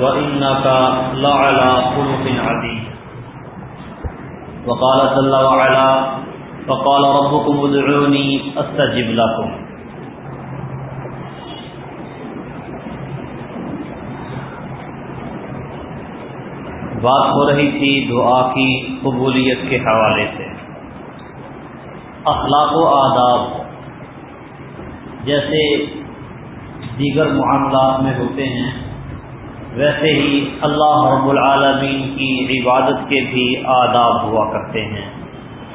وإنك لعلى خلق عظيم. وقال جل وعلا وقال ربكم ادعوني استجب لكم. بات ہو رہی تھی دعا کی قبولیت کے حوالے سے. اخلاق و آداب جیسے دیگر معاملات میں ہوتے ہیں ویسے ہی اللہ رب العالمین کی عبادت کے بھی آداب ہوا کرتے ہیں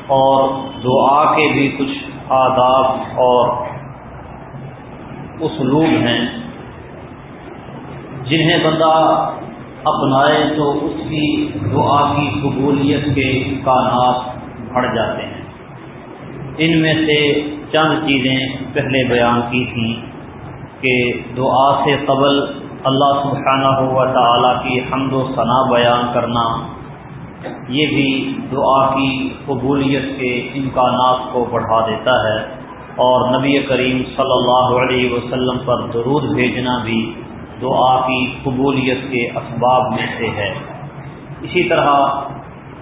اور دعا کے بھی کچھ آداب اور اسلوب ہیں۔ جنہیں بندہ اپنائے تو اس کی دعا کی قبولیت کے امکانات بڑھ جاتے ہیں۔ ان میں سے چند چیزیں پہلے بیان کی تھیں کہ دعا سے قبل اللہ سبحانہ ہوا تعالیٰ کی حمد و ثناء بیان کرنا، یہ بھی دعا کی قبولیت کے امکانات کو بڑھا دیتا ہے اور نبی کریم صلی اللہ علیہ وسلم پر درود بھیجنا بھی دعا کی قبولیت کے اسباب میں سے ہے۔ اسی طرح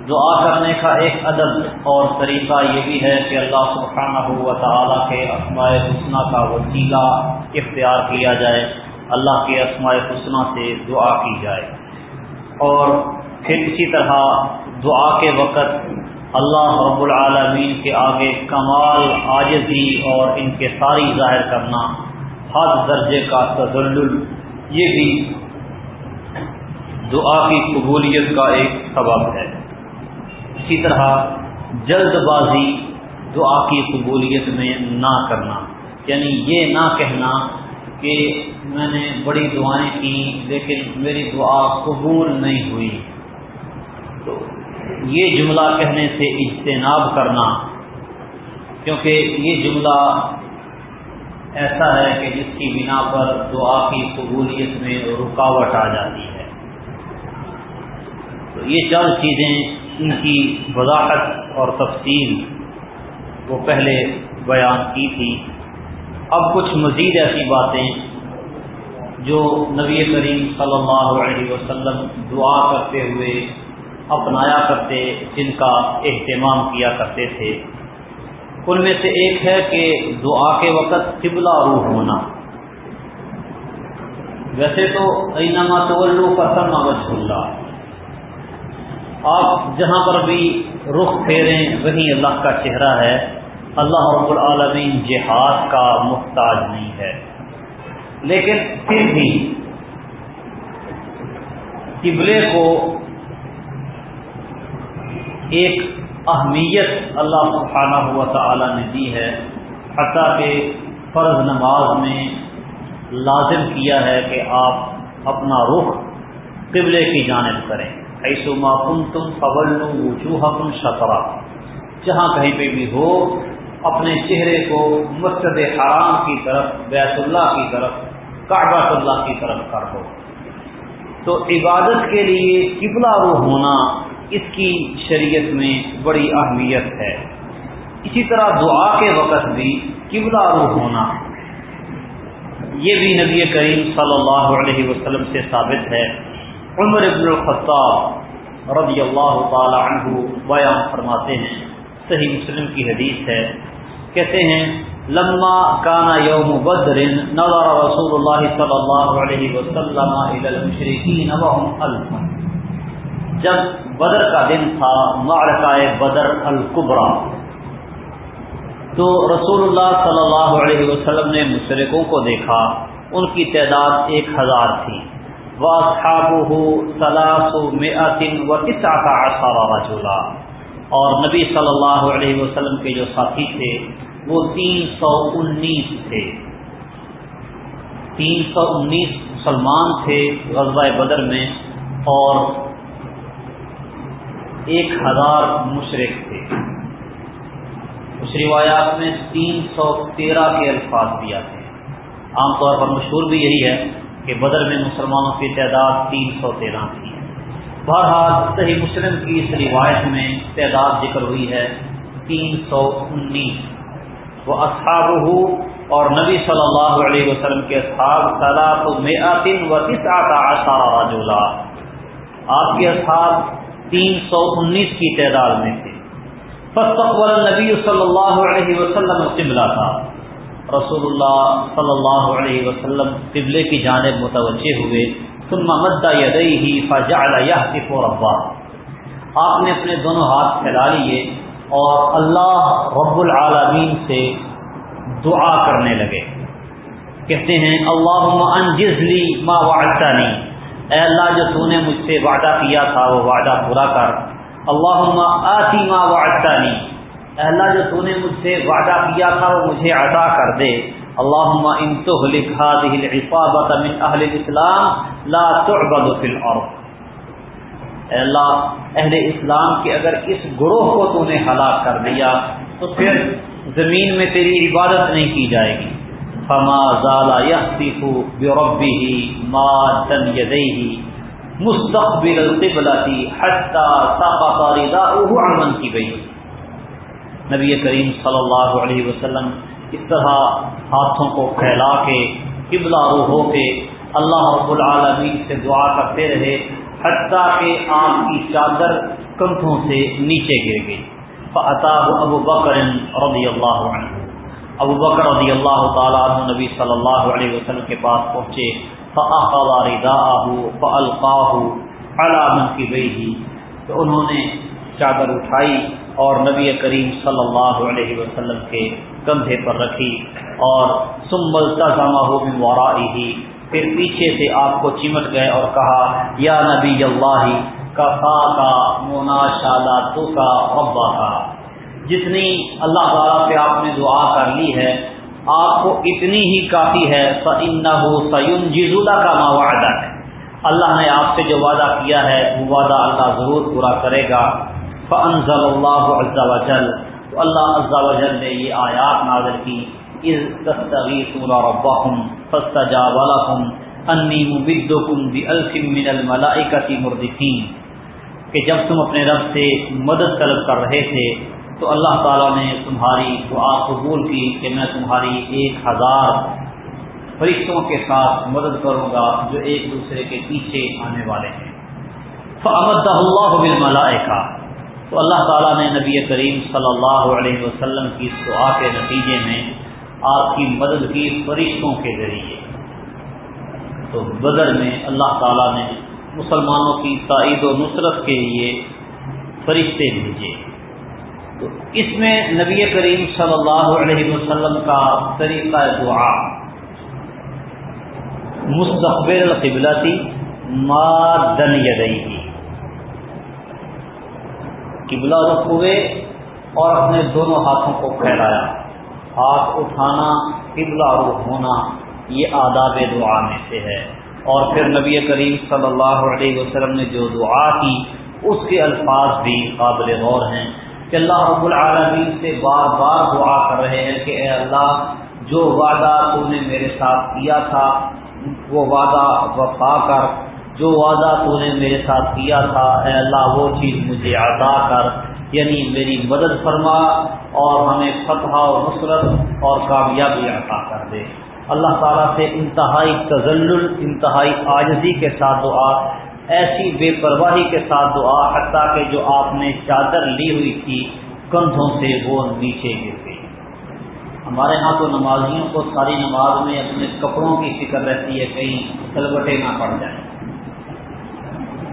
دعا کرنے کا ایک ادب اور طریقہ یہ بھی ہے کہ اللہ سبحانہ ہوا تعالیٰ کے اسماء حسنہ کا وسیلہ اختیار کیا جائے۔ اللہ کے اسماء حسنہ سے دعا کی جائے۔ اور پھر اسی طرح دعا کے وقت اللہ رب العالمین کے آگے کمال، عاجزی اور ان کے ساری ظاہر کرنا، حد درجے کا تزل یہ بھی دعا کی قبولیت کا ایک سبب ہے۔ اسی طرح جلد بازی دعا کی قبولیت میں نہ کرنا یعنی یہ نہ کہنا کہ میں نے بڑی دعائیں کی، لیکن میری دعا قبول نہیں ہوئی۔ تو یہ جملہ کہنے سے اجتناب کرنا، کیونکہ یہ جملہ ایسا ہے کہ جس کی بنا پر دعا کی قبولیت میں رکاوٹ آ جاتی ہے۔ تو یہ چند چیزیں ان کی وضاحت اور تفصیل وہ پہلے بیان کی تھی۔ اب کچھ مزید ایسی باتیں جو نبی کریم صلی اللہ علیہ وسلم دعا کرتے ہوئے اپنایا کرتے، جن کا اہتمام کیا کرتے تھے۔ ان میں سے ایک ہے کہ دعا کے وقت قبلہ روح ہونا۔ ویسے تو اینما تو کا سر وجہ اللہ۔ آپ جہاں پر بھی رخ پھیریں وہیں اللہ کا چہرہ ہے۔ اللہ رب العالمین جہاد کا محتاج نہیں ہے۔ لیکن پھر بھی قبلے کو ایک اہمیت اللہ سبحانہ ہوا تعالی نے دی ہے، حتیٰ کہ فرض نماز میں لازم کیا ہے کہ آپ اپنا رخ قبلے کی جانب کریں۔ ایسو کن تم قبل وجوہ کن شطرا۔ جہاں کہیں پہ بھی ہو، اپنے چہرے کو مسجد حرام کی طرف، بیت اللہ کی طرف کعبہ اللہ کی طرف کر ہو تو عبادت کے لیے قبلہ روح ہونا اس کی شریعت میں بڑی اہمیت ہے۔ اسی طرح دعا کے وقت بھی قبلہ روح ہونا۔ یہ بھی نبی کریم صلی اللہ علیہ وسلم سے ثابت ہے۔ عمر ابن الخطاب رضی اللہ تعالی عنہ بیان فرماتے ہیں۔ صحیح مسلم کی حدیث ہے۔ کہتے ہیں لما کانا یوم بدر نظر رسول اللہ صلی اللہ علیہ وسلم الى المشرکین وهم الف جب بدر کا دن تھا، معرکہ بدر الکبرى تو رسول اللہ صلی اللہ علیہ وسلم نے مشرقوں کو دیکھا، ان کی تعداد ایک ہزار تھی. رجولا اور نبی صلی اللہ علیہ وسلم کے جو ساتھی تھے وہ تین سو انیس تھے۔ تین سو انیس مسلمان تھے غزوہ بدر میں اور ایک ہزار مشرق تھے۔ اس روایات میں تین سو تیرہ کے الفاظ بھی آتے ہیں۔ عام طور پر مشہور بھی یہی ہے کہ بدر میں مسلمانوں کی تعداد تین سو تیرہ تھی۔ بہرحال صحیح مسلم کی اس روایت میں تعداد ذکر ہوئی ہے تین سو انیس۔ وہ اصحاب اور نبی صلی اللہ علیہ وسلم کے اصحاب صلاح میتن و راجولا آپ کے اصحاب تین سو انیس کی تعداد میں تھے۔ فستقبل نبی صلی اللہ علیہ وسلم قبلہ تھا۔ رسول اللہ صلی اللہ علیہ وسلم قبلے کی جانب متوجہ ہوئے۔ ثم مد یدیہ فجعل یحتف ربا آپ نے اپنے دونوں ہاتھ پھیلا لیے۔ اور اللہ رب العالمین سے دعا کرنے لگے۔ کہتے ہیں اللہ انجزلی ما وعدتنی۔ اے اللہ، جو تو نے مجھ سے وعدہ کیا تھا، وہ وعدہ پورا کر۔ اللہ آتی ما وعدتنی۔ اے اللہ، جو تو نے مجھ سے وعدہ کیا تھا، وہ مجھے عطا کر دے۔ اللہ ان تهلك هذه العصابه من اهل الاسلام لا تعبد في الارض۔ اے اللہ، اہل اسلام کے اگر اس گروہ کو تو نے ہلاک کر دیا، تو پھر زمین میں تیری عبادت نہیں کی جائے گی۔ فما زال يحتف بربه ما تن يديه مستقبل القبلة حتى سقط رداؤه عن منكبيه۔ نبی کریم صلی اللہ علیہ وسلم اس طرح ہاتھوں کو پھیلا کے، قبلہ رو ہو کے، اللہ رب العالمین سے دعا کرتے رہے۔ حتیٰ کہ آپ کی چادر کنٹھوں سے نیچے گر گئی۔ فطاب ابو بکر رضی اللہ عنہ ابو بکر رضی اللہ تعالیٰ عنہ نبی صلی اللہ علیہ وسلم کے پاس پہنچے۔ فعقاری دا فلقاہ علامن کی گئی تو انہوں نے چادر اٹھائی اور نبی کریم صلی اللہ علیہ وسلم کے کندھے پر رکھی اور سمبل تزامہ ہو وارا پھر پیچھے سے آپ کو چمٹ گئے اور کہا، یا نبی اللہ کا کا، مونا شادا تو کا ابا کا۔ جتنی اللہ تعالیٰ سے آپ نے دعا کر لی ہے، آپ کو اتنی ہی کافی ہے۔ سعین سعین جزولہ کا مواعدہ ہے اللہ نے آپ سے جو وعدہ کیا ہے، وہ وعدہ اللہ ضرور پورا کرے گا۔ فانزل اللہ عز و جل تو اللہ عز و جل نے یہ آیات نازل کی۔ اذ تستغیثون ربکم فاستجاب لکم انی مبدکم بالف من الملائکۃ مردفین کہ جب تم اپنے رب سے مدد طلب کر رہے تھے، تو اللہ تعالیٰ نے تمہاری دعا قبول کی کہ میں تمہاری ایک ہزار فرشتوں کے ساتھ مدد کروں گا جو ایک دوسرے کے پیچھے آنے والے ہیں۔ فَأَمَدَّهُ اللَّهُ بِالْمَلَائِكَةِ۔ تو اللہ تعالیٰ نے نبی کریم صلی اللہ علیہ وسلم کی دعا کے نتیجے میں آپ کی مدد کی فرشتوں کے ذریعے۔ تو بدر میں اللہ تعالیٰ نے مسلمانوں کی تائید و نصرت کے لیے فرشتے بھیجے۔ تو اس میں نبی کریم صلی اللہ علیہ وسلم کا طریقہ دعا۔ مستقبل القبلتی ما دن یدئی قبلہ رخ ہوئے اور اپنے دونوں ہاتھوں کو پھیلایا۔ ہاتھ اٹھانا، قبلہ رخ ہونا، یہ آداب دعا میں سے ہے۔ اور پھر نبی کریم صلی اللہ علیہ وسلم نے جو دعا کی، اس کے الفاظ بھی قابل غور ہیں کہ اللہ رب العالمین سے بار بار دعا کر رہے ہیں کہ اے اللہ، جو وعدہ تو نے میرے ساتھ کیا تھا، وہ وعدہ وفا کر۔ جو وعدہ تو نے میرے ساتھ کیا تھا، اے اللہ، وہ چیز مجھے عطا کر۔ یعنی میری مدد فرما اور ہمیں فتح و نصرت اور کامیابی عطا کر دے۔ اللہ تعالیٰ سے انتہائی تزل انتہائی آجزی کے ساتھ دعا، ایسی بے پرواہی کے ساتھ دعا، حتیٰ کہ جو آپ نے چادر لی ہوئی تھی، کندھوں سے وہ نیچے گر گئی۔ ہمارے ہاں تو نمازیوں کو ساری نماز میں اپنے کپڑوں کی فکر رہتی ہے، کہیں تلبٹے نہ پڑ جائیں۔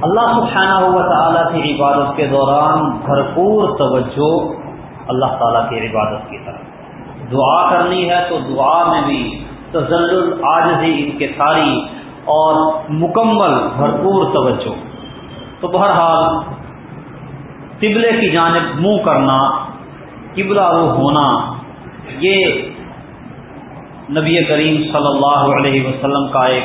اللہ سبحانہ ہوا تعالیٰ کی عبادت کے دوران بھرپور توجہ اللہ تعالیٰ کی عبادت کی طرف۔ دعا کرنی ہے تو دعا میں بھی تزل عاجزی ان کے ساری اور مکمل بھرپور توجہ۔ تو بہرحال قبلے کی جانب منہ کرنا، قبلہ رو ہونا، یہ نبی کریم صلی اللہ علیہ وسلم کا ایک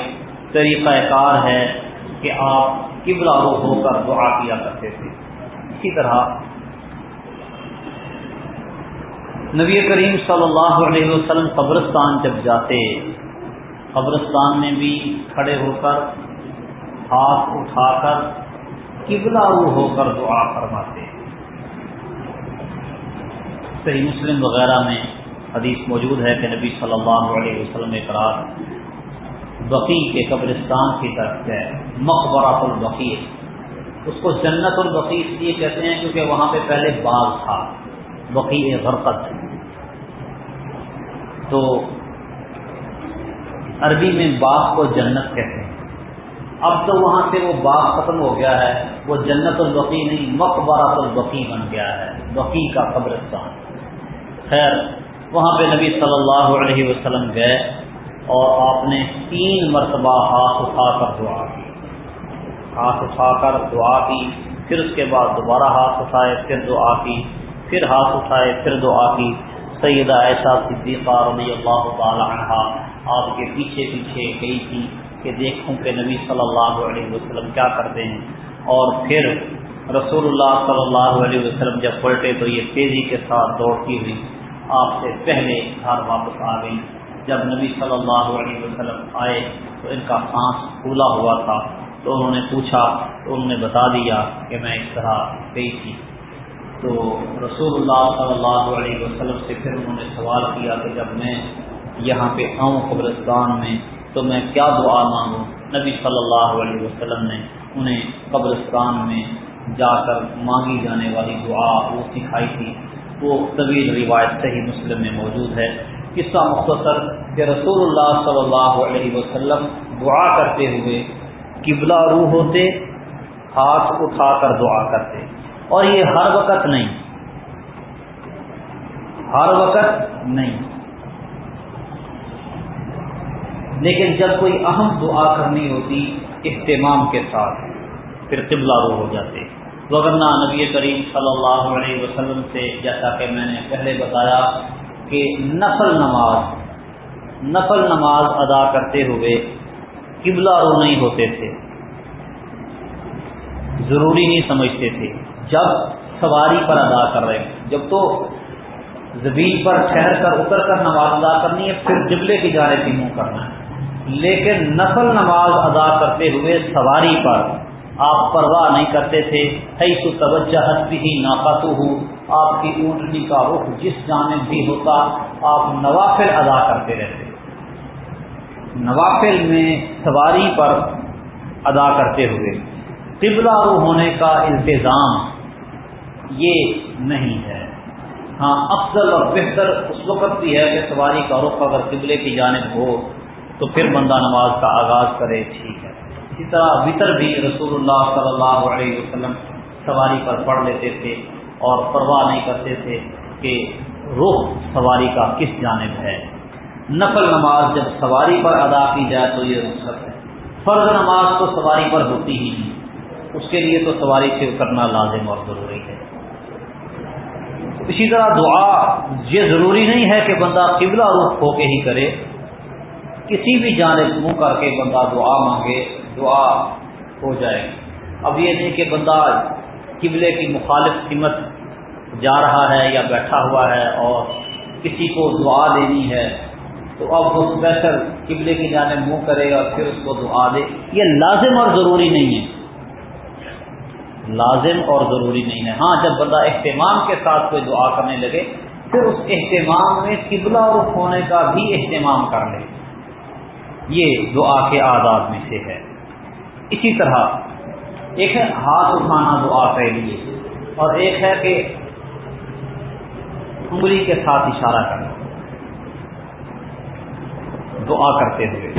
طریقہ کار ہے کہ آپ قبلہ رو ہو کر دعا کیا کرتے تھے۔ اسی طرح نبی کریم صلی اللہ علیہ وسلم قبرستان جب جاتے، قبرستان میں بھی کھڑے ہو کر ہاتھ اٹھا کر قبلہ رو ہو کر دعا فرماتے۔ صحیح مسلم وغیرہ میں حدیث موجود ہے کہ نبی صلی اللہ علیہ وسلم ایک بقی کے قبرستان کی طرف گئے مقبرات البقی اس کو جنت البقی اس لیے کہتے ہیں کیونکہ وہاں پہ پہلے باغ تھا بقی غرقت۔ تو عربی میں باغ کو جنت کہتے ہیں۔ اب تو وہاں سے وہ باغ ختم ہو گیا ہے، وہ جنت البقی نہیں مقبرات البقی بن گیا ہے بقی کا قبرستان۔ خیر، وہاں پہ نبی صلی اللہ علیہ وسلم گئے۔ اور آپ نے تین مرتبہ ہاتھ اٹھا کر دعا کی۔ ہاتھ اٹھا کر دعا کی، پھر اس کے بعد دوبارہ ہاتھ اٹھائے، پھر دعا کی، پھر ہاتھ اٹھائے، پھر دعا کی۔ سیدہ ایسا صدیقہ رضی اللہ تعالی عنہ آپ کے پیچھے پیچھے گئی تھی کہ دیکھوں کہ نبی صلی اللہ علیہ وسلم کیا کرتے ہیں۔ اور پھر رسول اللہ صلی اللہ علیہ وسلم جب پلٹے تو یہ تیزی کے ساتھ دوڑتی ہوئی آپ سے پہلے گھر واپس آ گئی جب نبی صلی اللہ علیہ وسلم آئے تو ان کا سانس پھولا ہوا تھا تو انہوں نے پوچھا تو انہوں نے بتا دیا کہ میں اس طرح گئی تھی۔ تو رسول اللہ صلی اللہ علیہ وسلم سے پھر انہوں نے سوال کیا کہ جب میں یہاں پہ آؤں قبرستان میں تو میں کیا دعا مانگوں؟ نبی صلی اللہ علیہ وسلم نے انہیں قبرستان میں جا کر مانگی جانے والی دعا وہ سکھائی تھی۔ وہ طویل روایت صحیح مسلم میں موجود ہے۔ قصہ مختصر کہ رسول اللہ صلی اللہ علیہ وسلم دعا کرتے ہوئے قبلہ روح ہوتے، ہاتھ اٹھا کر دعا کرتے۔ اور یہ ہر وقت نہیں۔ ہر وقت نہیں۔ لیکن جب کوئی اہم دعا کرنی ہوتی، اہتمام کے ساتھ پھر قبلہ روح ہو جاتے۔ وغیرہ نبی کریم صلی اللہ علیہ وسلم سے جیسا کہ میں نے پہلے بتایا کہ نفل نماز نفل نماز ادا کرتے ہوئے قبلہ رو نہیں ہوتے تھے۔ ضروری نہیں سمجھتے تھے۔ جب سواری پر ادا کر رہے ہیں، جب تو زمین پر ٹھہر کر اتر کر نماز ادا کرنی ہے، پھر جبلے کی جانے کی منہ کرنا ہے۔ لیکن نفل نماز ادا کرتے ہوئے سواری پر آپ پرواہ نہیں کرتے تھے تو توجہ بھی ناپاتو ہوں آپ کی اونٹنی کا رخ جس جانب بھی ہوتا، آپ نوافل ادا کرتے رہتے۔ نوافل میں سواری پر ادا کرتے ہوئے قبلہ رو ہونے کا انتظام یہ نہیں ہے۔ ہاں افضل اور بہتر اس وقت بھی ہے کہ سواری کا رخ اگر قبلے کی جانب ہو تو پھر بندہ نماز کا آغاز کرے، ٹھیک ہے۔ اسی طرح وطر بھی رسول اللہ صلی اللہ علیہ وسلم سواری پر پڑھ لیتے تھے۔ اور پرواہ نہیں کرتے تھے کہ رخ سواری کا کس جانب ہے۔ نقل نماز جب سواری پر ادا کی جائے تو یہ رخصت ہے۔ فرض نماز تو سواری پر ہوتی ہی نہیں۔ اس کے لیے تو سواری سے اترنا لازم اور ضروری ہے۔ اسی طرح دعا، یہ ضروری نہیں ہے کہ بندہ قبلہ رخ ہو کے ہی کرے۔ کسی بھی جانب منہ کر کے بندہ دعا مانگے، دعا ہو جائے۔ اب یہ نہیں کہ بندہ قبلے کی مخالف قیمت جا رہا ہے یا بیٹھا ہوا ہے اور کسی کو دعا دینی ہے، تو اب وہ اسپیشل قبلے کی جانے منہ کرے اور پھر اس کو دعا دے۔ یہ لازم اور ضروری نہیں ہے۔ لازم اور ضروری نہیں ہے۔ ہاں جب بندہ اہتمام کے ساتھ کوئی دعا کرنے لگے، پھر اس اہتمام میں قبلہ رخ ہونے کا بھی اہتمام کر لے۔ یہ دعا کے آداب میں سے ہے۔ اسی طرح ایک ہے ہاتھ اٹھانا دعا کے لیے اور ایک ہے کہ انگلی کے ساتھ اشارہ کرنا۔ دعا کرتے ہوئے۔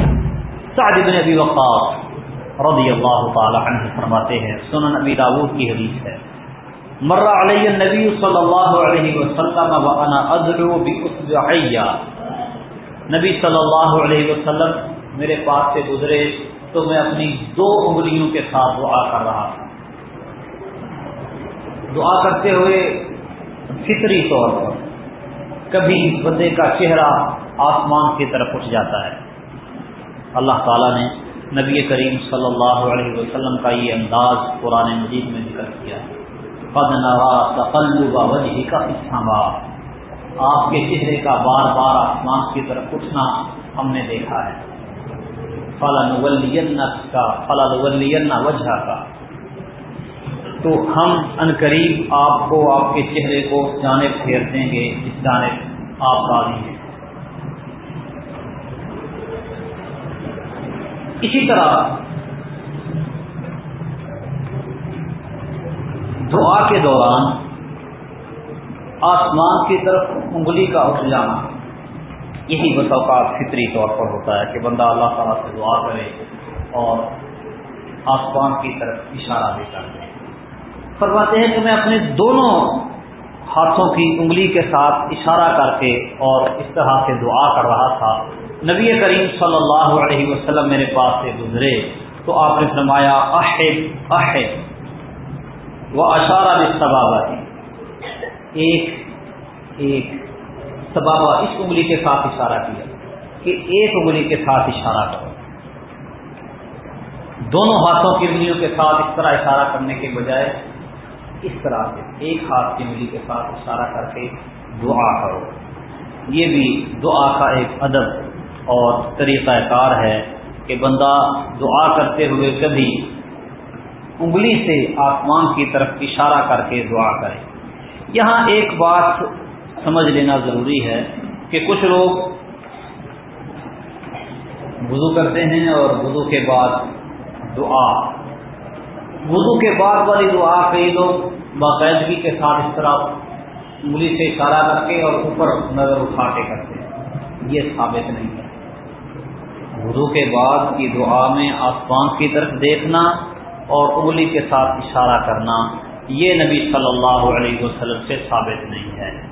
سعد بن ابی وقاص رضی اللہ تعالی عنہ فرماتے ہیں، سنن ابی داود کی حدیث ہے۔ مر علی النبی صلی اللہ علیہ وسلم وانا ادعو نبی صلی اللہ علیہ وسلم میرے پاس سے گزرے۔ تو میں اپنی دو انگلیوں کے ساتھ دعا کر رہا تھا۔ دعا کرتے ہوئے فطری طور پر کبھی بندے کا چہرہ آسمان کی طرف اٹھ جاتا ہے۔ اللہ تعالیٰ نے نبی کریم صلی اللہ علیہ وسلم کا یہ انداز قرآن مجید میں ذکر کیا۔ قد نوا تقلب وجہ کا استعمال آپ کے چہرے کا بار بار آسمان کی طرف اٹھنا ہم نے دیکھا ہے۔ فلاں کا فلاں وجہ کا تو ہم ان قریب آپ کو، آپ کے چہرے کو جانب پھیر دیں گے اس جانب آپ راضی ہیں اسی طرح دعا کے دوران آسمان کی طرف انگلی کا اٹھ جانا۔ یہی بسوقات فطری طور پر ہوتا ہے کہ بندہ اللہ تعالیٰ سے دعا کرے اور آسمان کی طرف اشارہ بھی کر دے۔ فرماتے ہیں کہ میں اپنے دونوں ہاتھوں کی انگلی کے ساتھ اشارہ کر کے اور اس طرح سے دعا کر رہا تھا۔ نبی کریم صلی اللہ علیہ وسلم میرے پاس سے گزرے تو آپ نے فرمایا احد احد وہ اشارہ بھی ایک ایک۔ سبابہ اس انگلی کے ساتھ اشارہ کیا کہ ایک انگلی کے ساتھ اشارہ کرو۔ دونوں ہاتھوں کی انگلیوں کے ساتھ اس طرح اشارہ کرنے کے بجائے اس طرح سے ایک ہاتھ کی انگلی کے ساتھ اشارہ کر کے دعا کرو۔ یہ بھی دعا کا ایک ادب اور طریقہ کار ہے کہ بندہ دعا کرتے ہوئے کبھی انگلی سے آسمان کی طرف اشارہ کر کے دعا کرے۔ یہاں ایک بات سمجھ لینا ضروری ہے کہ کچھ لوگ وضو کرتے ہیں اور وضو کے بعد دعا۔ وضو کے بعد والی دعا کئی لوگ باقاعدگی کے ساتھ اس طرح انگلی سے اشارہ کر کے اور اوپر نظر اٹھا کے کرتے ہیں۔ یہ ثابت نہیں ہے۔ وضو کے بعد کی دعا میں آسمان کی طرف دیکھنا اور انگلی کے ساتھ اشارہ کرنا یہ نبی صلی اللہ علیہ وسلم سے ثابت نہیں ہے۔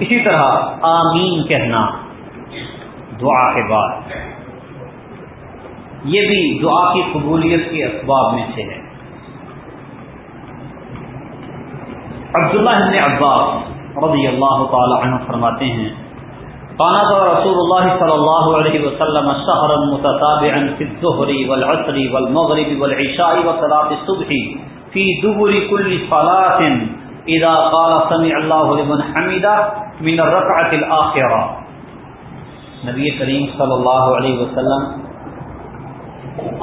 اسی طرح آمین کہنا، دعا کے بعد۔ یہ بھی دعا کی قبولیت کے اسباب میں سے ہے۔ عبداللہ ابن عباس رضی اللہ تعالی عنہ فرماتے ہیں قانا رسول اللہ صلی اللہ علیہ وسلم شهرا متتابعا في الظهر والعصر والمغرب والعشاء وصلاة الصبح في دبر كل صلاة، اذا قال سمع الله لمن حمده من الركعة الآخرة. نبی کریم صلی اللہ علیہ وسلم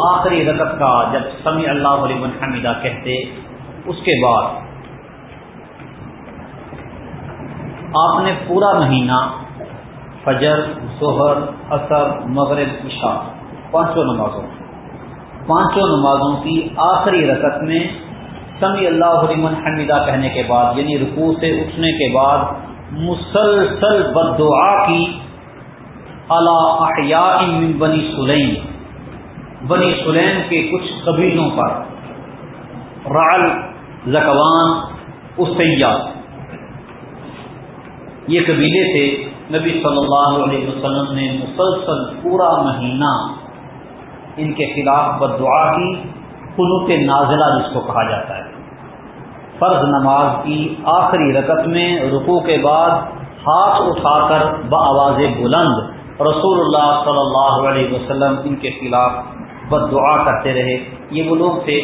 آخری رکعت کا جب سمی اللہ علیہ حمیدہ کہتے، اس کے بعد آپ نے پورا مہینہ فجر، ظہر اثر مغرب، عشاء پانچوں نمازوں پانچوں نمازوں کی آخری رکعت میں سمی اللہ علیہ حمیدہ کہنے کے بعد یعنی رکوع سے اٹھنے کے بعد مسلسل بد دعا کی احیاء من بنی سلیم۔ بنی سلیم کے کچھ قبیلوں پر۔ رعل زکوان اسیا یہ قبیلے تھے۔ نبی صلی اللہ علیہ وسلم نے مسلسل پورا مہینہ ان کے خلاف بد دعا کی۔ قنوت نازلہ جس کو کہا جاتا ہے۔ فرض نماز کی آخری رکت میں رکوع کے بعد ہاتھ اٹھا کر بآواز بلند رسول اللہ صلی اللہ علیہ وسلم ان کے خلاف بد دعا کرتے رہے۔ یہ وہ لوگ تھے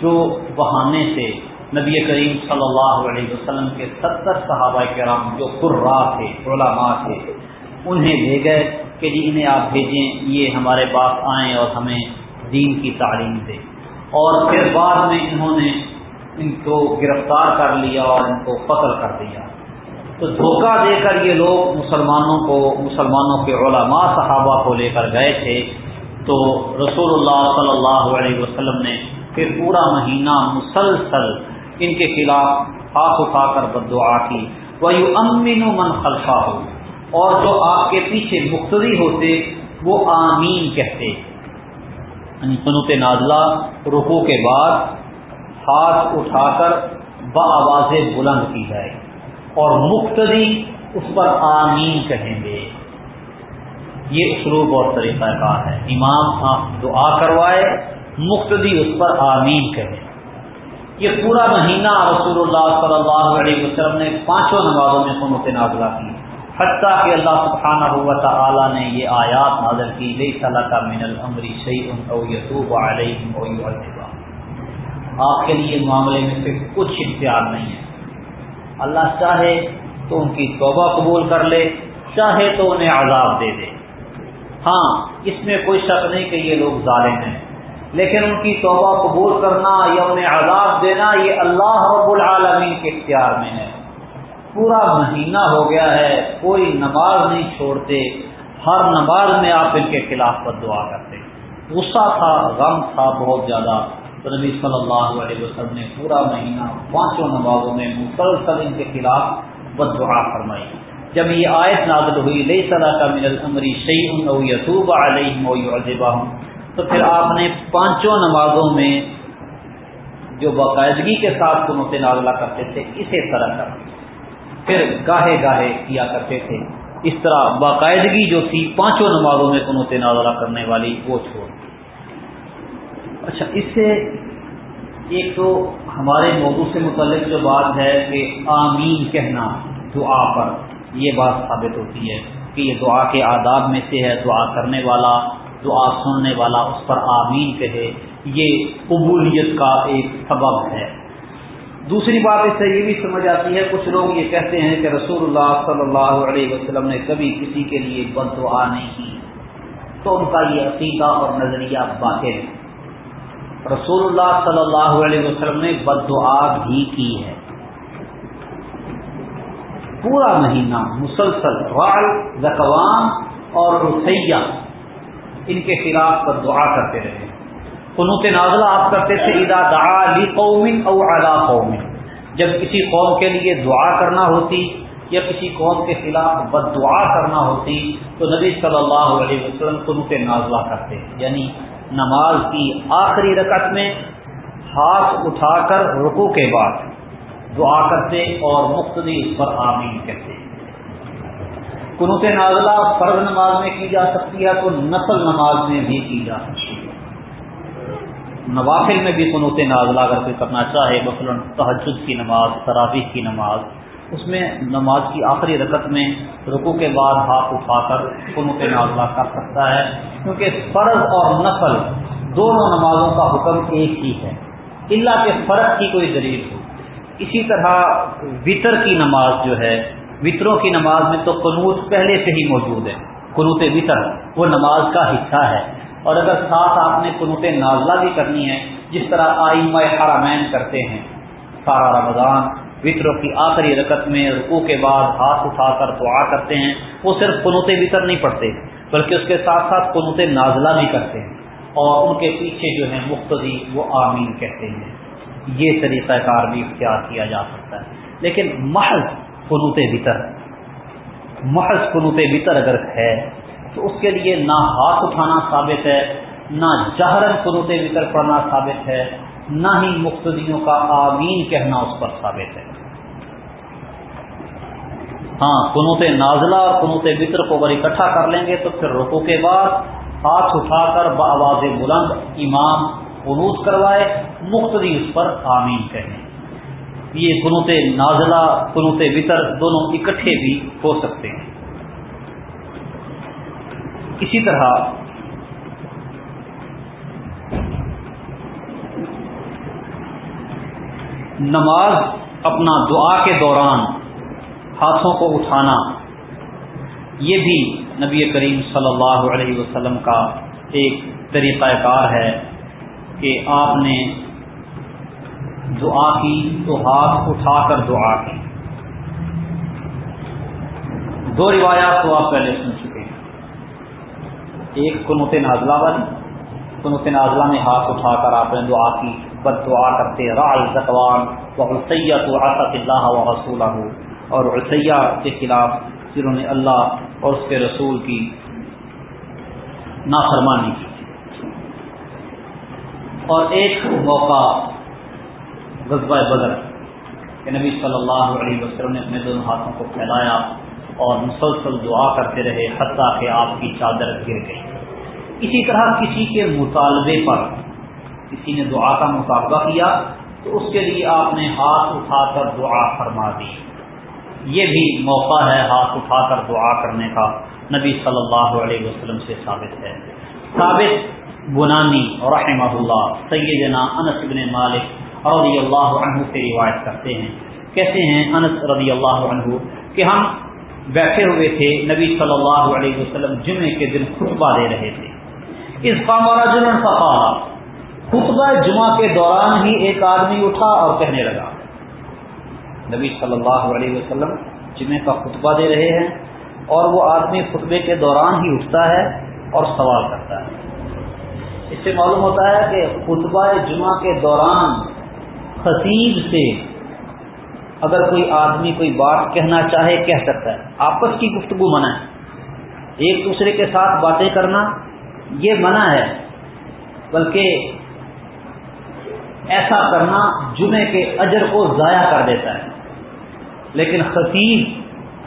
جو بہانے سے نبی کریم صلی اللہ علیہ وسلم کے ستر صحابہ کرام جو قرا تھے، علماء تھے، انہیں لے گئے کہ جی انہیں آپ بھیجیں، یہ ہمارے پاس آئیں اور ہمیں دین کی تعلیم دیں۔ اور پھر بعد میں انہوں نے ان کو گرفتار کر لیا اور ان کو قتل کر دیا۔ تو دھوکہ دے کر یہ لوگ مسلمانوں کو، مسلمانوں کے علماء صحابہ کو لے کر گئے تھے۔ تو رسول اللہ صلی اللہ علیہ وسلم نے پھر پورا مہینہ مسلسل ان کے خلاف ہاتھ اٹھا کر بد دعا کی۔ وہ یو امین و من خلفا ہو اور جو آپ کے پیچھے مختری ہوتے، وہ آمین کہتے۔ یعنی قنوت نازلہ رکو کے بعد ہاتھ اٹھا کر بآوازیں بلند کی جائے اور مقتدی اس پر آمین کہیں گے۔ یہ اسلوب اور طریقہ کار ہے۔ امام آپ دعا کروائے، مقتدی اس پر آمین کہے۔ یہ پورا مہینہ رسول اللہ صلی اللہ علیہ وسلم نے پانچوں نمازوں میں قنوت نازلہ کی۔ حتیٰ کہ اللہ سبحانہ ہوا تعالیٰ نے یہ آیات نازل کی لئی صلاح کا من العمری شعیع او یتوب آپ کے لیے معاملے میں سے کچھ اختیار نہیں ہے۔ اللہ چاہے تو ان کی توبہ قبول کر لے، چاہے تو انہیں عذاب دے دے۔ ہاں اس میں کوئی شک نہیں کہ یہ لوگ ظالم ہیں، لیکن ان کی توبہ قبول کرنا یا انہیں عذاب دینا یہ اللہ رب العالمین کے اختیار میں ہے۔ پورا مہینہ ہو گیا ہے، کوئی نماز نہیں چھوڑتے، ہر نماز میں آپ ان کے خلاف بد دعا کرتے۔ غصہ تھا، غم تھا بہت زیادہ۔ تو نبی صلی اللہ علیہ وسلم نے پورا مہینہ پانچوں نمازوں میں مسلسل ان کے خلاف بد دعا فرمائی۔ جب یہ آیت نازل ہوئی لئی صلاح کا من العمری شعیع یتوب علیہ ہوں تو پھر آپ نے پانچوں نمازوں میں جو باقاعدگی کے ساتھ کنوتے نازلہ کرتے تھے اسے طرح کر پھر گاہے گاہے کیا کرتے تھے۔ اس طرح باقاعدگی جو تھی، پانچوں نمازوں میں کنوتے نازلہ کرنے والی وہ چھوڑ۔ اچھا اس سے ایک تو ہمارے موضوع سے متعلق جو بات ہے کہ آمین کہنا دعا پر، یہ بات ثابت ہوتی ہے کہ یہ دعا کے آداب میں سے ہے، دعا کرنے والا، دعا سننے والا اس پر آمین کہے، یہ قبولیت کا ایک سبب ہے۔ دوسری بات اس سے یہ بھی سمجھ آتی ہے، کچھ لوگ یہ کہتے ہیں کہ رسول اللہ صلی اللہ علیہ وسلم نے کبھی کسی کے لیے بد دعا نہیں کی۔ تو ان کا یہ عقیدہ اور نظریہ باطل ہے۔ رسول اللہ صلی اللہ علیہ وسلم نے بد دعا بھی کی ہے۔ پورا مہینہ مسلسل رال زکوان اور رسیہ، ان کے خلاف پر دعا کرتے رہے۔ قنوت نازلہ آپ کرتے تھے ادا دعا لی قومن او اعلیٰ قومن جب کسی قوم کے لیے دعا کرنا ہوتی یا کسی قوم کے خلاف بد دعا کرنا ہوتی تو نبی صلی اللہ علیہ وسلم قنوت نازلہ کرتے یعنی نماز کی آخری رکعت میں ہاتھ اٹھا کر رکو کے بعد دعا کرتے اور مختلف پر آمین کہتے قنوت نازلہ فرض نماز میں کی جا سکتی ہے، تو نسل نماز میں بھی کی جا سکتی ہے۔ نوافل میں بھی قنوت نازلہ اگر کوئی کرنا چاہے، مثلاً تحجد کی نماز، تراویح کی نماز اس میں نماز کی آخری رکت میں رکو کے بعد ہاتھ اٹھا کر قنوت نازلہ کر سکتا ہے۔ کیونکہ فرض اور نفل دونوں نمازوں کا حکم ایک ہی ہے۔ اللہ کے فرق کی کوئی دلیل ہو اسی طرح وطر کی نماز جو ہے، وطروں کی نماز میں تو قنوت پہلے سے ہی موجود ہے۔ قنوت وطر، وہ نماز کا حصہ ہے۔ اور اگر ساتھ آپ نے قنوت نازلہ بھی کرنی ہے، جس طرح آئمہ حرامین کرتے ہیں، سارا رمضان وطروں کی آخری رکت میں رکو کے بعد ہاتھ اٹھا کر دعا کرتے ہیں، وہ صرف قنوت وطر نہیں پڑھتے، بلکہ اس کے ساتھ ساتھ قنوت نازلہ بھی کرتے ہیں۔ اور ان کے پیچھے جو ہے مختلف وہ آمین کہتے ہیں۔ یہ طریقہ کار بھی اختیار کیا جا سکتا ہے۔ لیکن محض قنوت بتر محض قنوت بتر اگر ہے، تو اس کے لیے نہ ہاتھ اٹھانا ثابت ہے، نہ جہرن قنوت بتر پڑھنا ثابت ہے، نہ ہی مقتدیوں کا آمین کہنا اس پر ثابت ہے۔ ہاں قنوت نازلہ اور قنوت بطر کو اگر اکٹھا کر لیں گے تو پھر رکو کے بعد ہاتھ اٹھا کر بآواز بلند امام قنوت کروائے مختلف اس پر آمین کہیں یہ قنوت نازلہ، قنوت وطر دونوں اکٹھے بھی ہو سکتے ہیں۔ اسی طرح نماز اپنا دعا کے دوران ہاتھوں کو اٹھانا، یہ بھی نبی کریم صلی اللہ علیہ وسلم کا ایک طریقہ کار ہے کہ آپ نے دعا کی تو ہاتھ اٹھا کر دعا کی۔ دو روایات تو آپ پہلے سن چکے ہیں۔ ایک کنوت نازلہ والی کنوت نازلہ میں ہاتھ اٹھا کر آپ نے دعا کی، بد دعا کرتے رال زکوان و رسیہ تو آسط اللہ و رسول اور رسیہ کے خلاف جنہوں نے اللہ اور اس کے رسول کی نافرمانی کی اور ایک موقع غزبۂ بدر کہ نبی صلی اللہ علیہ وسلم نے اپنے دونوں ہاتھوں کو پھیلایا اور مسلسل دعا کرتے رہے حتیٰ کہ آپ کی چادر گر گئی۔ اسی طرح کسی کے مطالبے پر کسی نے دعا کا مطالبہ کیا تو اس کے لیے آپ نے ہاتھ اٹھا کر دعا فرما دی۔ یہ بھی موقع ہے ہاتھ اٹھا کر دعا کرنے کا۔ نبی صلی اللہ علیہ وسلم سے ثابت ہے۔ ثابت بنانی رحمہ اللہ سیدنا انس بن مالک رضی اللہ عنہ سے روایت کرتے ہیں۔ کہتے ہیں انس رضی اللہ عنہ کہ ہم بیٹھے ہوئے تھے، نبی صلی اللہ علیہ وسلم جمعے کے دن خطبہ دے رہے تھے۔ اس کا ہمارا خطبہ جمعہ کے دوران ہی ایک آدمی اٹھا اور کہنے لگا۔ نبی صلی اللہ علیہ وسلم جمعے کا خطبہ دے رہے ہیں اور وہ آدمی خطبے کے دوران ہی اٹھتا ہے اور سوال کرتا ہے۔ اس سے معلوم ہوتا ہے کہ خطبہ جمعہ کے دوران خطیب سے اگر کوئی آدمی کوئی بات کہنا چاہے، کہہ سکتا ہے۔ آپس کی گفتگو منع ہے۔ ایک دوسرے کے ساتھ باتیں کرنا یہ منع ہے، بلکہ ایسا کرنا جمعے کے اجر کو ضائع کر دیتا ہے۔ لیکن خطیب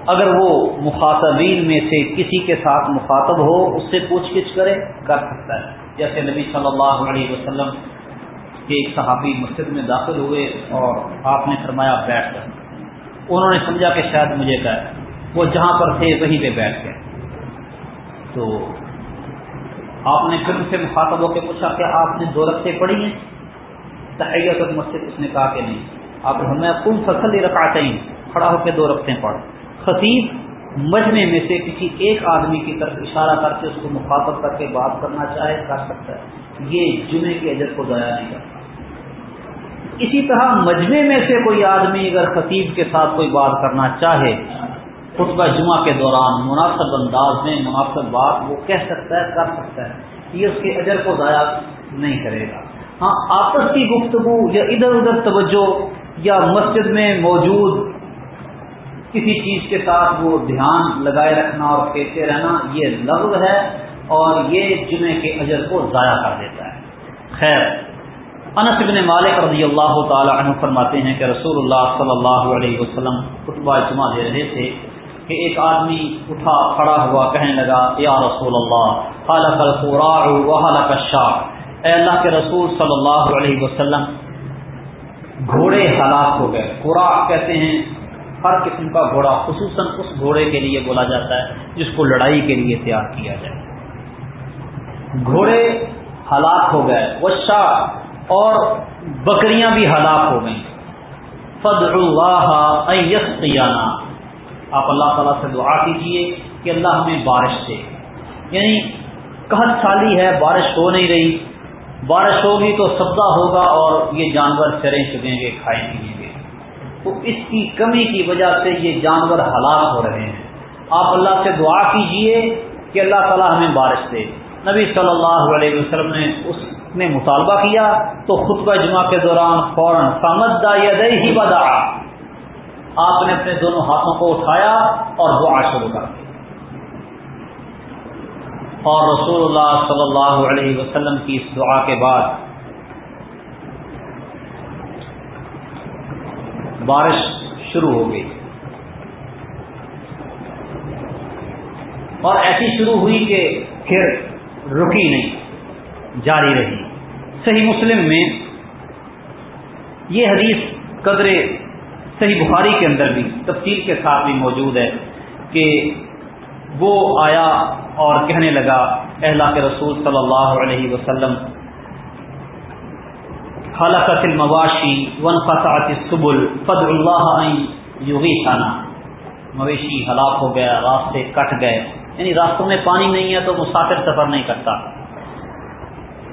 اگر وہ مخاطبین میں سے کسی کے ساتھ مخاطب ہو، اس سے پوچھ گچھ کرے، کر سکتا ہے۔ جیسے نبی صلی اللہ علیہ وسلم کے ایک صحابی مسجد میں داخل ہوئے اور آپ نے فرمایا بیٹھ کر انہوں نے سمجھا کہ شاید مجھے کہ وہ جہاں پر تھے وہیں پہ بیٹھ گئے۔ تو آپ نے پھر سے مخاطب ہو کے پوچھا کہ آپ نے دو رقطیں پڑھی ہیں؟ تحیت مسجد اس نے کہا کہ نہیں۔ آپ ہمیں کم فصل رکھا چاہیے کھڑا ہو کے دو رقطیں پڑھ۔ خطیب مجمے میں سے کسی ایک آدمی کی طرف اشارہ کر کے اس کو مخاطب کر کے بات کرنا چاہے، کر سکتا ہے۔ یہ جمعے کے اجر کو ضائع نہیں کرتا۔ اسی طرح مجمے میں سے کوئی آدمی اگر خطیب کے ساتھ کوئی بات کرنا چاہے، خطبہ جمعہ کے دوران مناسب انداز میں، مناسب بات وہ کہہ سکتا ہے، کر سکتا ہے۔ یہ اس کے اجر کو ضائع نہیں کرے گا۔ ہاں آپس کی گفتگو یا ادھر ادھر توجہ یا مسجد میں موجود کسی چیز کے ساتھ وہ دھیان لگائے رکھنا اور کہتے رہنا، یہ لفظ ہے اور یہ جمعے کے اجر کو ضائع کر دیتا ہے۔ خیر، انس بن مالک رضی اللہ تعالی عنہ فرماتے ہیں کہ رسول اللہ صلی اللہ علیہ وسلم خطبہ جمعہ دے رہے تھے کہ ایک آدمی اٹھا، کھڑا ہوا کہنے لگا، یا رسول اللہ خالق وحلق الشاہ اے اللہ کے رسول صلی اللہ علیہ وسلم، گھوڑے ہلاک ہو گئے۔ خوراک کہتے ہیں ہر قسم کا گھوڑا، خصوصاً اس گھوڑے کے لیے بولا جاتا ہے، جس کو لڑائی کے لیے تیار کیا جائے۔ گھوڑے ہلاک ہو گئے وشا اور بکریاں بھی ہلاک ہو گئیں۔ فد اللہ یسیانہ آپ اللہ تعالیٰ سے دعا کیجیے کہ اللہ ہمیں بارش دے۔ یعنی قحط سالی ہے، بارش ہو نہیں رہی۔ بارش ہوگی تو سبزہ ہوگا اور یہ جانور چریں چکیں گے، کھائیں پیئیں گے۔ تو اس کی کمی کی وجہ سے یہ جانور ہلاک ہو رہے ہیں۔ آپ اللہ سے دعا کیجیے کہ اللہ تعالیٰ ہمیں بارش دے۔ نبی صلی اللہ علیہ وسلم نے اس نے مطالبہ کیا تو خطبہ جمعہ کے دوران فوراً سامد ہی بدا آپ نے اپنے دونوں ہاتھوں کو اٹھایا اور دعا شروع کر دی۔ اور رسول اللہ صلی اللہ علیہ وسلم کی اس دعا کے بعد بارش شروع ہو گئی۔ اور ایسی شروع ہوئی کہ پھر رکی نہیں، جاری رہی۔ صحیح مسلم میں یہ حدیث قدر صحیح بخاری کے اندر بھی تفصیل کے ساتھ بھی موجود ہے کہ وہ آیا اور کہنے لگا اہلا کے رسول صلی اللہ علیہ وسلم خلقت المواشی ون السبل فد اللہ یوگی مویشی ہلاک ہو گیا، راستے کٹ گئے. یعنی راستوں میں پانی نہیں ہے تو مسافر سفر نہیں کرتا.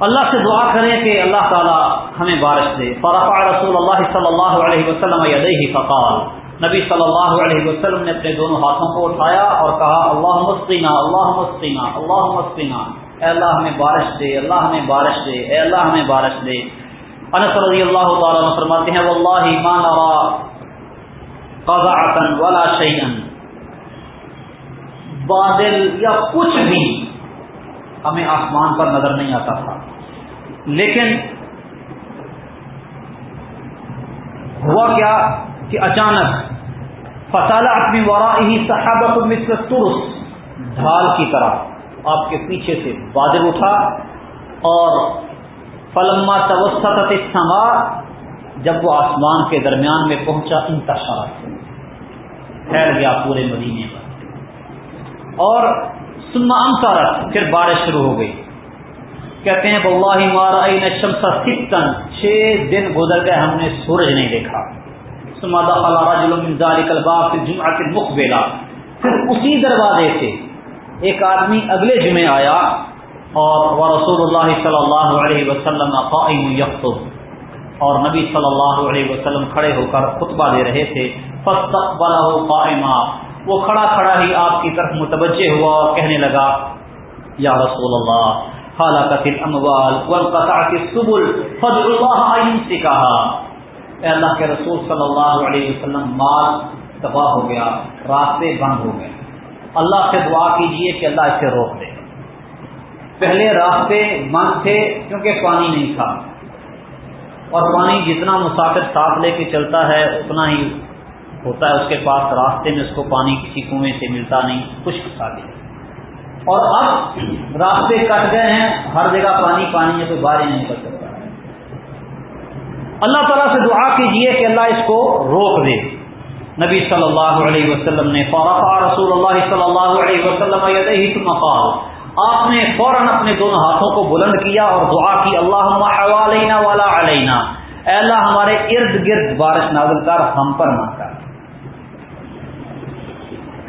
اللہ سے دعا کریں کہ اللہ تعالی ہمیں بارش دے. فرفع رسول اللہ صلی اللہ علیہ وسلم یدیہ فقال، نبی صلی اللہ علیہ وسلم نے اپنے دونوں ہاتھوں کو اٹھایا اور کہا اللہ مسقینا اللہ مسقینا اللہ مسقینا اے اللہ ہمیں بارش دے، اللہ ہمیں بارش دے، اے اللہ ہمیں بارش دے. انس رضی اللہ تعالیٰ فرماتے ہیں، واللہ ما نرا قضعتا ولا شیئا. بادل یا کچھ بھی ہمیں آسمان پر نظر نہیں آتا تھا۔ لیکن ہوا کیا کہ اچانک فصالہ اپنی ورا ہی صحابہ مثل ترس ڈھال کی طرح آپ کے پیچھے سے بادل اٹھا اور فلما توسط سما جب وہ آسمان کے درمیان میں پہنچا انتشار پھیل گیا پورے مدینے پر۔ اور سنما انسارت پھر بارش شروع ہو گئی۔ کہتے ہیں بلّہ مارا شمسا ستن چھ دن گزر گئے، ہم نے سورج نہیں دیکھا۔ سمادا الباب جمعہ کے مخ بیلا پھر اسی دروازے سے ایک آدمی اگلے جمعے آیا۔ اور رسول اللہ صلی اللہ علیہ وسلم قائم یخطب۔ اور نبی صلی اللہ علیہ وسلم کھڑے ہو کر خطبہ دے رہے تھے۔ قائما۔ وہ کھڑا کھڑا ہی آپ کی طرف متوجہ ہوا اور کہنے لگا، یا رسول اللہ حالات اموال سبل فضل اللہ سے کہا اے اللہ کے رسول صلی اللہ علیہ وسلم، مال تباہ ہو گیا، راستے بند ہو گئے۔ اللہ سے دعا کیجیے کہ اللہ اسے روک دے۔ پہلے راستے بند تھے کیونکہ پانی نہیں تھا۔ اور پانی جتنا مسافر ساتھ لے کے چلتا ہے، اتنا ہی ہوتا ہے۔ اس کے پاس راستے میں اس کو پانی کسی کنویں سے ملتا نہیں خشک ساتھی اور اب راستے کٹ گئے ہیں، ہر جگہ پانی پانی ہے تو باہر ہی نہیں کر سکتا۔ اللہ تعالیٰ سے دعا کیجیے کہ اللہ اس کو روک دے۔ نبی صلی اللہ علیہ وسلم نے رسول اللہ صلی اللہ علیہ وسلم آپ نے فوراً اپنے دونوں ہاتھوں کو بلند کیا اور دعا کی اللہ علینا والا علینا۔ اے اللہ، ہمارے ارد گرد بارش نازل کر، ہم پر نہ کر۔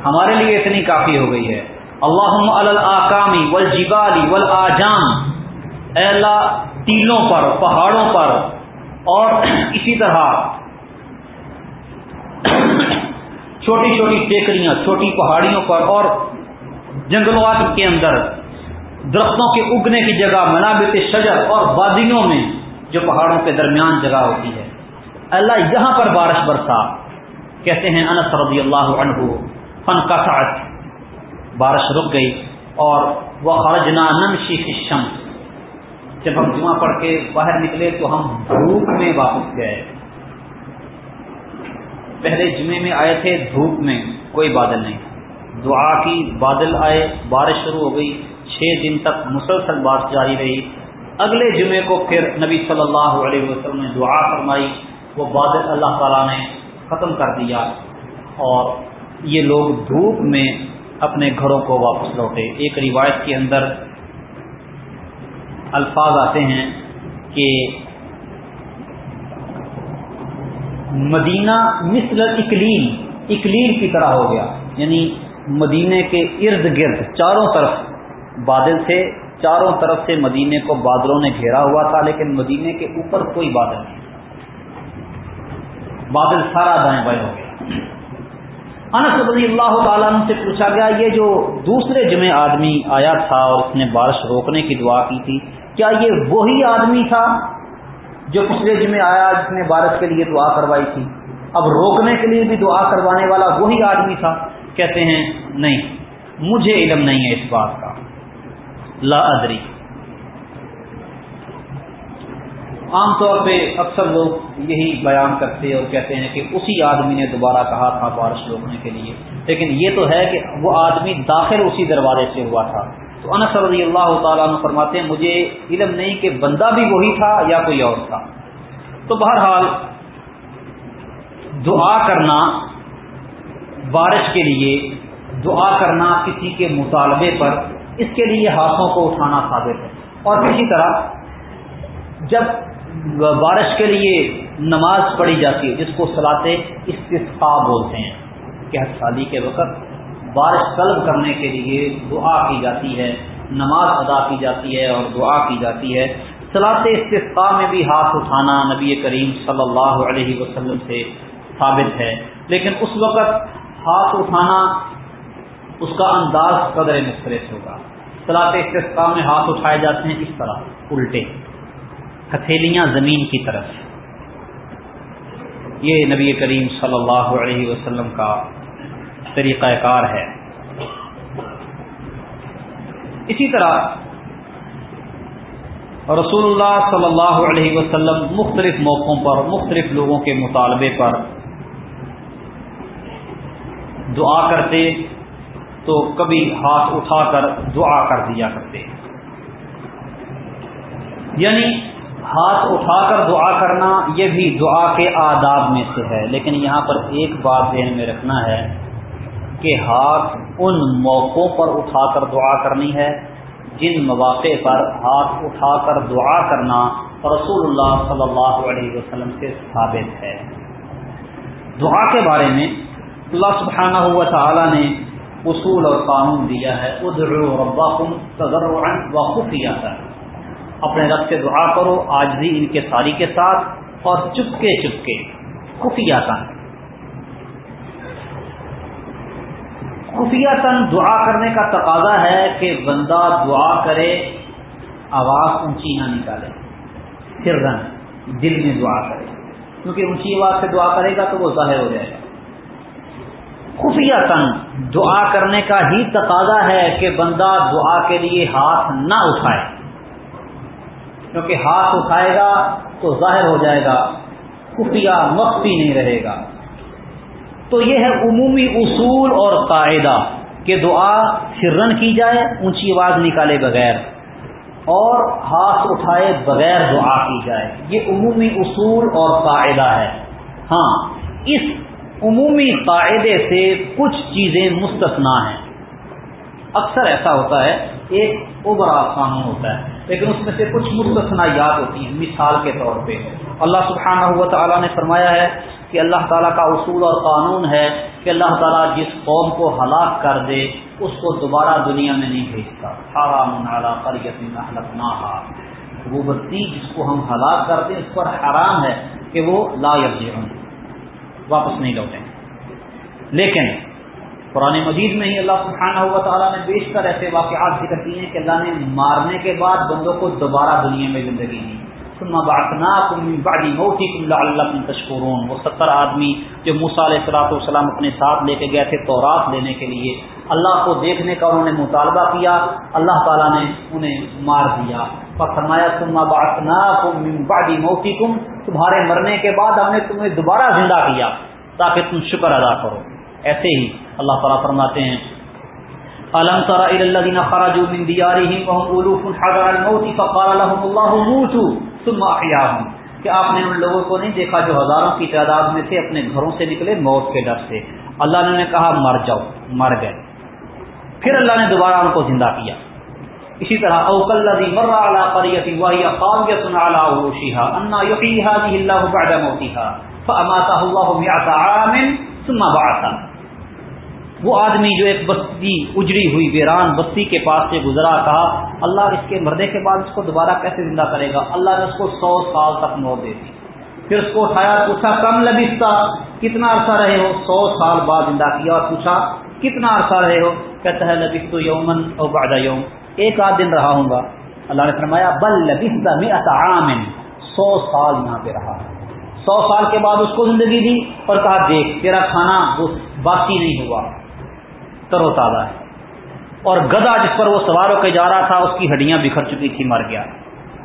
ہمارے لیے اتنی کافی ہو گئی ہے۔ اللہ الکامی ول جیبالی ول اے اللہ ٹیلوں پر، پہاڑوں پر۔ اور اسی طرح چھوٹی چھوٹی ٹیکریاں، چھوٹی پہاڑیوں پر اور جنگلات کے اندر، درختوں کے اگنے کی جگہ منابط شجر اور وادیوں میں جو پہاڑوں کے درمیان جگہ ہوتی ہے۔ اللہ یہاں پر بارش برسا۔ کہتے ہیں انس رضی اللہ عنہ، فن کا بارش رک گئی اور وہ خرجنا نمشی شم جب ہم جمعہ پڑھ کے باہر نکلے تو ہم دھوپ میں واپس گئے۔ پہلے جمعے میں آئے تھے، دھوپ میں کوئی بادل نہیں۔ دعا کی، بادل آئے، بارش شروع ہو گئی، چھ دن تک مسلسل بارش جاری رہی۔ اگلے جمعے کو پھر نبی صلی اللہ علیہ وسلم نے دعا فرمائی، وہ بادل اللہ تعالیٰ نے ختم کر دیا اور یہ لوگ دھوپ میں اپنے گھروں کو واپس لوٹے۔ ایک روایت کے اندر الفاظ آتے ہیں کہ مدینہ مثل اکلیل اکلیل کی طرح ہو گیا۔ یعنی مدینے کے ارد گرد چاروں طرف بادل تھے، چاروں طرف سے مدینے کو بادلوں نے گھیرا ہوا تھا، لیکن مدینے کے اوپر کوئی بادل نہیں۔ بادل سارا دائیں بائیں ہو گیا۔ انس رضی اللہ تعالیٰ سے پوچھا گیا، یہ جو دوسرے جمعے آدمی آیا تھا اور اس نے بارش روکنے کی دعا کی تھی، کیا یہ وہی آدمی تھا جو پچھلے جمعے آیا جس نے بارش کے لیے دعا کروائی تھی؟ اب روکنے کے لیے بھی دعا کروانے والا وہی آدمی تھا۔ کہتے ہیں، نہیں، مجھے علم نہیں ہے اس بات کا۔ لا ادری۔ عام طور پہ اکثر لوگ یہی بیان کرتے اور کہتے ہیں کہ اسی آدمی نے دوبارہ کہا تھا بارش روکنے کے لیے۔ لیکن یہ تو ہے کہ وہ آدمی داخل اسی دروازے سے ہوا تھا۔ تو انس رضی اللہ تعالیٰ عنہ فرماتے ہیں، مجھے علم نہیں کہ بندہ بھی وہی تھا یا کوئی اور تھا۔ تو بہرحال دعا کرنا بارش کے لیے دعا کرنا کسی کے مطالبے پر، اس کے لیے ہاتھوں کو اٹھانا ثابت ہے۔ اور کسی طرح جب بارش کے لیے نماز پڑھی جاتی ہے، جس کو سلاتے استفا بولتے ہیں، کہ شادی کے وقت بارش طلب کرنے کے لیے دعا کی جاتی ہے، نماز ادا کی جاتی ہے اور دعا کی جاتی ہے۔ صلاح استفاع میں بھی ہاتھ اٹھانا نبی کریم صلی اللہ علیہ وسلم سے ثابت ہے۔ لیکن اس وقت ہاتھ اٹھانا اس کا انداز قدر مختلف ہوگا۔ صلاح استفاع میں ہاتھ اٹھائے جاتے ہیں اس طرح؟ الٹے۔ ہتھیلیاں زمین کی طرف۔ یہ نبی کریم صلی اللہ علیہ وسلم کا طریقہ کار ہے۔ اسی طرح رسول اللہ صلی اللہ علیہ وسلم مختلف موقعوں پر، مختلف لوگوں کے مطالبے پر دعا کرتے تو کبھی ہاتھ اٹھا کر دعا کر دیا کرتے۔ یعنی ہاتھ اٹھا کر دعا کرنا یہ بھی دعا کے آداب میں سے ہے، لیکن یہاں پر ایک بات ذہن میں رکھنا ہے کہ ہاتھ ان موقعوں پر اٹھا کر دعا کرنی ہے جن مواقع پر ہاتھ اٹھا کر دعا کرنا رسول اللہ صلی اللہ علیہ وسلم سے ثابت ہے۔ دعا کے بارے میں اللہ سبحانہ ہوا تعالیٰ نے اصول اور قانون دیا ہے ادھر ربا کم تذر و خفیہ اپنے رب سے دعا کرو، آج بھی ان کے ساری کے ساتھ اور چپکے چپکے خفیہ تن خفیہ تن دعا کرنے کا تقاضا ہے کہ بندہ دعا کرے، آواز اونچی نہ نکالے پھر رن دل میں دعا کرے۔ کیونکہ اونچی آواز سے دعا کرے گا تو وہ ظاہر ہو جائے گا۔ خفیہ تن دعا کرنے کا ہی تقاضا ہے کہ بندہ دعا کے لیے ہاتھ نہ اٹھائے۔ کیونکہ ہاتھ اٹھائے گا تو ظاہر ہو جائے گا، خفیہ مخفی نہیں رہے گا۔ تو یہ ہے عمومی اصول اور قاعدہ کہ دعا سرن کی جائے، اونچی آواز نکالے بغیر، اور ہاتھ اٹھائے بغیر دعا کی جائے۔ یہ عمومی اصول اور قاعدہ ہے۔ ہاں اس عمومی قاعدے سے کچھ چیزیں مستثنا ہیں۔ اکثر ایسا ہوتا ہے، ایک اوبرا قانون ہوتا ہے، لیکن اس میں سے کچھ مستثنا یاد ہوتی ہیں، مثال کے طور پہ۔ اللہ سبحانہ ہوا تعالیٰ نے فرمایا ہے کہ اللہ تعالیٰ کا اصول اور قانون ہے کہ اللہ تعالیٰ جس قوم کو ہلاک کر دے، اس کو دوبارہ دنیا میں نہیں بھیجتا۔ وہ بستی جس کو ہم ہلاک کر دیں، اس پر حرام ہے کہ وہ لا یرجعون۔ واپس نہیں لوٹیں۔ لیکن قرآن مجید میں ہی اللہ سبحانہ ہوا تعالیٰ نے بیشتر ایسے واقعات ذکر کیے ہیں کہ اللہ نے مارنے کے بعد بندوں کو دوبارہ دنیا میں زندگی دی۔ تشکرون۔ وہ ستر آدمی جو علیہ السلاۃ والسلام اپنے ساتھ لے کے گئے تھے تورات لینے کے لیے، اللہ کو دیکھنے کا انہوں نے مطالبہ کیا، اللہ تعالیٰ نے انہیں مار دیا۔ فرمایا تما باطنا کم باڈی موتی کم تمہارے مرنے کے بعد ہم نے تمہیں دوبارہ زندہ کیا، تاکہ تم شکر ادا کرو۔ ایسے ہی اللہ تعالیٰ فرماتے ہیں علم ترى الى الذين خرجوا من ديارهم وهم الوف حذر الموت فقال لهم الله موتوا ثم احياهم کہ آپ نے ان لوگوں کو نہیں دیکھا جو ہزاروں کی تعداد میں تھے اپنے گھروں سے نکلے موت کے ڈر سے۔ اللہ نے کہا، مر جاؤ، مر گئے۔ پھر اللہ نے دوبارہ ان کو زندہ کیا۔ اسی طرح اوکل الذي مر على قريه وهي خاويه على عروشها ان يحيي هذه الله بعد موتها فاماته الله مئة عام ثم بعثه وہ آدمی جو ایک بستی اجڑی ہوئی ویران بستی کے پاس سے گزرا کہا اللہ اس کے مرنے کے بعد اس کو دوبارہ کیسے زندہ کرے گا؟ اللہ نے اس کو سو سال تک موت دے دی۔ پھر اس کو اٹھایا پوچھا، کم لبستہ کتنا عرصہ رہے ہو؟ سو سال بعد زندہ کیا؟ اور پوچھا، کتنا عرصہ رہے ہو؟ کہتا ہے لبست یومن او بعد یوم۔ ایک آدھ دن رہا ہوں گا۔ اللہ نے فرمایا، بل لبست عام، سو سال یہاں پہ رہا۔ سو سال کے بعد اس کو زندگی دی اور کہا، دیکھ، تیرا کھانا باقی نہیں ہوا۔ تر و تازہ ہے۔ اور گدا جس پر وہ سوار ہو کے جا رہا تھا، اس کی ہڈیاں بکھر چکی تھی مر گیا۔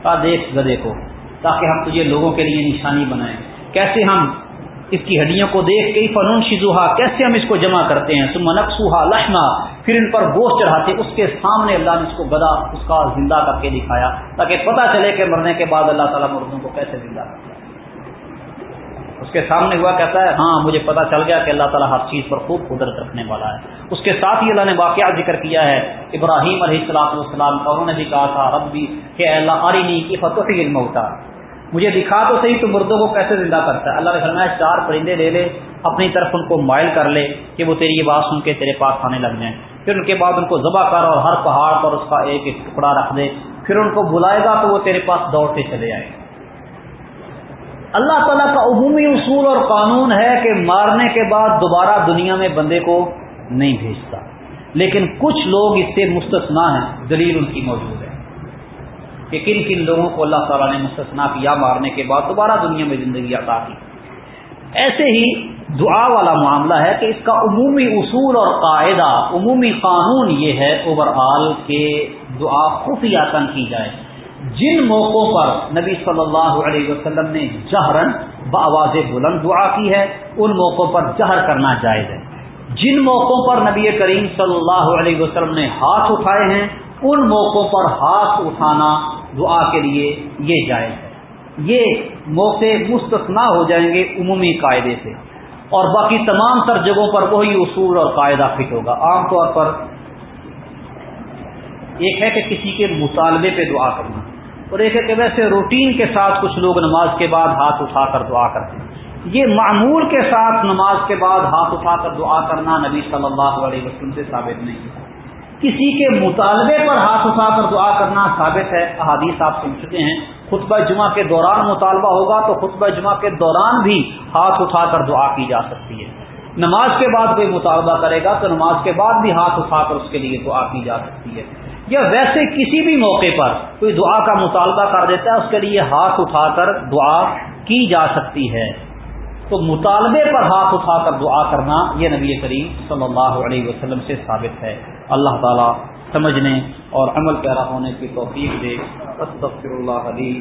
کہا، دیکھ گدے کو، تاکہ ہم تجھے لوگوں کے لیے نشانی بنائیں۔ کیسے ہم اس کی ہڈیوں کو دیکھ کے فنون شیزوہا، کیسے ہم اس کو جمع کرتے ہیں؟ سم نقصوہا لشنا پھر ان پر گوشت چڑھاتے اس کے سامنے اللہ نے اس کو گدا، اس کا زندہ کر کے دکھایا، تاکہ پتہ چلے کہ مرنے کے بعد اللہ تعالیٰ مردوں کو کیسے زندہ کرتا ہے اس کے سامنے ہوا کہتا ہے ہاں مجھے پتا چل گیا کہ اللہ تعالیٰ ہر چیز پر خوب قدرت رکھنے والا ہے۔ اس کے ساتھ ہی اللہ نے واقعہ ذکر کیا ہے، ابراہیم علیہ السلاط والسلام کا، انہوں نے بھی کہا تھا رب بھی کہ اللہ عری نہیں کی فتح علم ہوتا مجھے دکھا تو صحیح تو مردوں کو کیسے زندہ کرتا ہے؟ اللہ نے فرمایا، چار پرندے لے لے، اپنی طرف ان کو مائل کر لے کہ وہ تیری یہ بات سن کے تیرے پاس آنے لگ جائیں۔ پھر ان کے بعد ان کو ذبح کر اور ہر پہاڑ پر اس کا ایک ایک ٹکڑا رکھ دے۔ پھر ان کو بلائے گا تو وہ تیرے پاس دوڑتے چلے آئے اللہ تعالیٰ کا عمومی اصول اور قانون ہے کہ مارنے کے بعد دوبارہ دنیا میں بندے کو نہیں بھیجتا۔ لیکن کچھ لوگ اس سے مستثنا ہیں، دلیل ان کی موجود ہے۔ کہ کن کن لوگوں کو اللہ تعالیٰ نے مستثنا کیا مارنے کے بعد دوبارہ دنیا میں زندگی عطا کی۔ ایسے ہی دعا والا معاملہ ہے کہ اس کا عمومی اصول اور قاعدہ، عمومی قانون یہ ہے اوور آل کہ دعا خفیہ تن کی جائے۔ جن موقعوں پر نبی صلی اللہ علیہ وسلم نے جہرن بآواز بلند دعا کی ہے، ان موقعوں پر جہر کرنا جائز ہے۔ جن موقعوں پر نبی کریم صلی اللہ علیہ وسلم نے ہاتھ اٹھائے ہیں، ان موقعوں پر ہاتھ اٹھانا دعا کے لیے یہ جائز ہے۔ یہ موقع مستثنا ہو جائیں گے عمومی قاعدے سے۔ اور باقی تمام تر جگہوں پر وہی اصول اور قاعدہ فٹ ہوگا۔ عام طور پر ایک ہے کہ کسی کے مطالبے پہ دعا کرنا۔ اور ایک ہے کہ ویسے روٹین کے ساتھ کچھ لوگ نماز کے بعد ہاتھ اٹھا کر دعا کرتے ہیں۔ یہ معمول کے ساتھ نماز کے بعد ہاتھ اٹھا کر دعا کرنا نبی صلی اللہ علیہ وسلم سے ثابت نہیں ہے۔ کسی کے مطالبے پر ہاتھ اٹھا کر دعا کرنا ثابت ہے، احادیث آپ سن چکے ہیں۔ خطبہ جمعہ کے دوران مطالبہ ہوگا تو خطبہ جمعہ کے دوران بھی ہاتھ اٹھا کر دعا کی جا سکتی ہے۔ نماز کے بعد کوئی مطالبہ کرے گا تو نماز کے بعد بھی ہاتھ اٹھا کر اس کے لیے دعا کی جا سکتی ہے۔ یا ویسے کسی بھی موقع پر کوئی دعا کا مطالبہ کر دیتا ہے، اس کے لیے ہاتھ اٹھا کر دعا کی جا سکتی ہے۔ تو مطالبے پر ہاتھ اٹھا کر دعا کرنا یہ نبی کریم صلی اللہ علیہ وسلم سے ثابت ہے۔ اللہ تعالیٰ سمجھنے اور عمل پیرا ہونے کی توفیق دے۔ اللہ علی